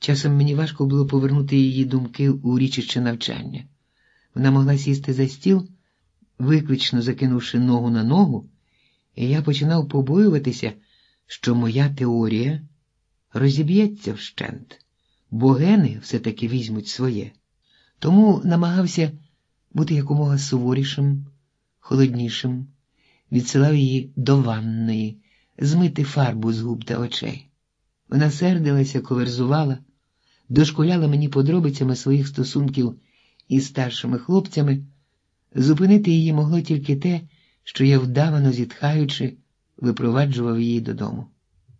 Часом мені важко було повернути її думки у річище навчання. Вона могла сісти за стіл, виклично закинувши ногу на ногу, і я починав побоюватися, що моя теорія розіб'ється вщент, бо гени все-таки візьмуть своє. Тому намагався бути якомога суворішим, холоднішим, відсилав її до ванної, змити фарбу з губ та очей. Вона сердилася, коверзувала, дошкуляла мені подробицями своїх стосунків із старшими хлопцями. Зупинити її могло тільки те, що я вдавано зітхаючи, випроваджував її додому.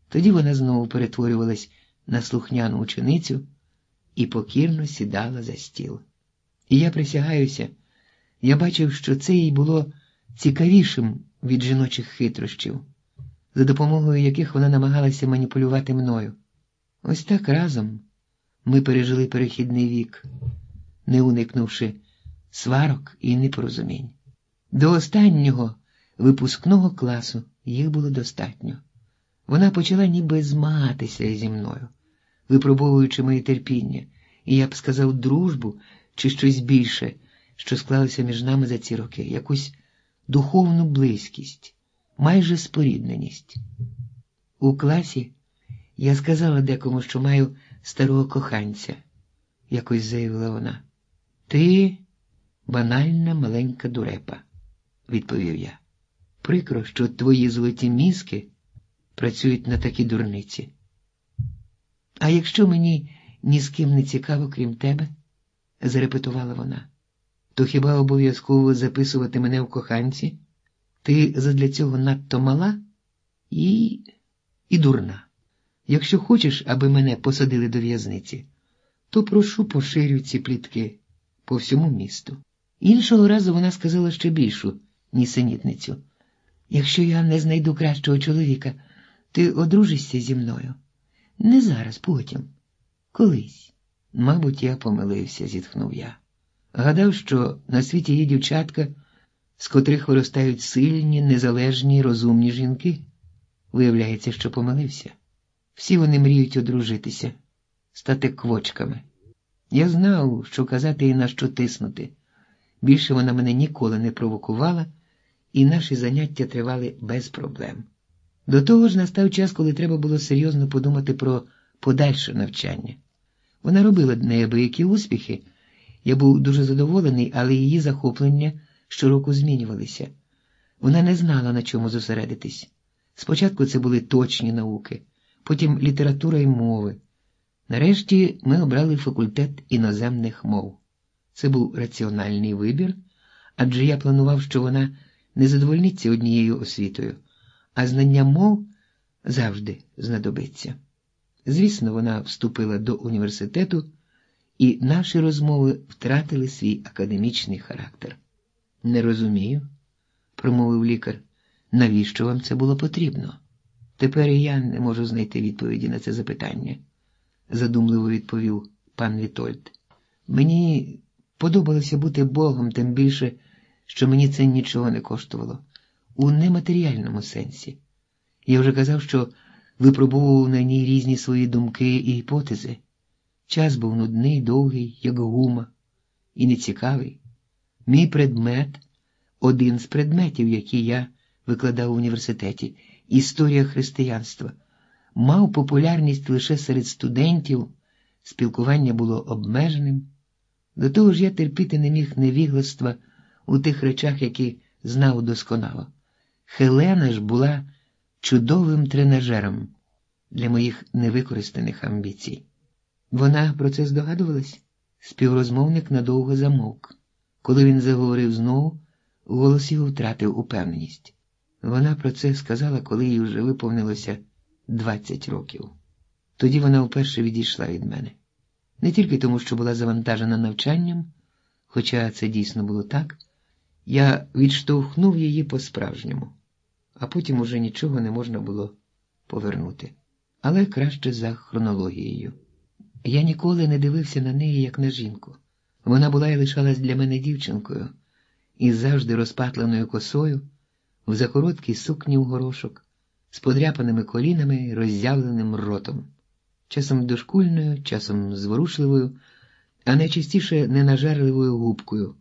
Тоді вона знову перетворювалась на слухняну ученицю і покірно сідала за стіл. І я присягаюся, я бачив, що це їй було цікавішим від жіночих хитрощів, за допомогою яких вона намагалася маніпулювати мною. Ось так разом ми пережили перехідний вік, не уникнувши сварок і непорозумінь. До останнього випускного класу їх було достатньо. Вона почала ніби змагатися зі мною, випробовуючи моє терпіння, і я б сказав дружбу чи щось більше, що склалося між нами за ці роки, якусь духовну близькість, майже спорідненість. У класі я сказала декому, що маю старого коханця, якось заявила вона. Ти банальна маленька дурепа, відповів я. Прикро, що твої золоті мізки працюють на такі дурниці. А якщо мені ні з ким не цікаво, крім тебе, зарепетувала вона, то хіба обов'язково записувати мене в коханці? Ти задля цього надто мала і... і дурна. Якщо хочеш, аби мене посадили до в'язниці, то прошу поширюй ці плітки по всьому місту. Іншого разу вона сказала ще більшу нісенітницю. Якщо я не знайду кращого чоловіка, ти одружишся зі мною? Не зараз, потім. Колись. Мабуть, я помилився, зітхнув я. Гадав, що на світі є дівчатка, з котрих виростають сильні, незалежні, розумні жінки. Виявляється, що помилився. Всі вони мріють одружитися, стати квочками. Я знав, що казати і на що тиснути. Більше вона мене ніколи не провокувала, і наші заняття тривали без проблем. До того ж настав час, коли треба було серйозно подумати про подальше навчання. Вона робила неабиякі успіхи. Я був дуже задоволений, але її захоплення щороку змінювалися. Вона не знала, на чому зосередитись. Спочатку це були точні науки, потім література і мови. Нарешті ми обрали факультет іноземних мов. Це був раціональний вибір, адже я планував, що вона не задовольниться однією освітою, а знання мов завжди знадобиться. Звісно, вона вступила до університету, і наші розмови втратили свій академічний характер. Не розумію, промовив лікар, навіщо вам це було потрібно? Тепер і я не можу знайти відповіді на це запитання, задумливо відповів пан Вітольд. Мені подобалося бути Богом, тим більше, що мені це нічого не коштувало, у нематеріальному сенсі. Я вже казав, що випробував на ній різні свої думки і гіпотези. Час був нудний, довгий, як гума, і нецікавий. Мій предмет один з предметів, які я викладав в університеті, історія християнства, мав популярність лише серед студентів, спілкування було обмеженим. До того ж я терпіти не міг невігластва у тих речах, які знав досконало. Хелена ж була чудовим тренажером для моїх невикористаних амбіцій. Вона про це здогадувалась? Співрозмовник надовго замовк. Коли він заговорив знову, голос його втратив упевненість. Вона про це сказала, коли їй вже виповнилося 20 років. Тоді вона вперше відійшла від мене. Не тільки тому, що була завантажена навчанням, хоча це дійсно було так, я відштовхнув її по-справжньому, а потім уже нічого не можна було повернути. Але краще за хронологією. Я ніколи не дивився на неї, як на жінку. Вона була і лишалась для мене дівчинкою, із завжди розпатленою косою, в закороткій сукні у горошок, з подряпаними колінами і роззявленим ротом, часом дошкульною, часом зворушливою, а найчастіше ненажерливою губкою.